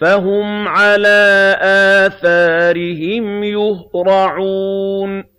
فَهُمْ عَلَىٰ آثَارِهِمْ يُهْرَعُونَ.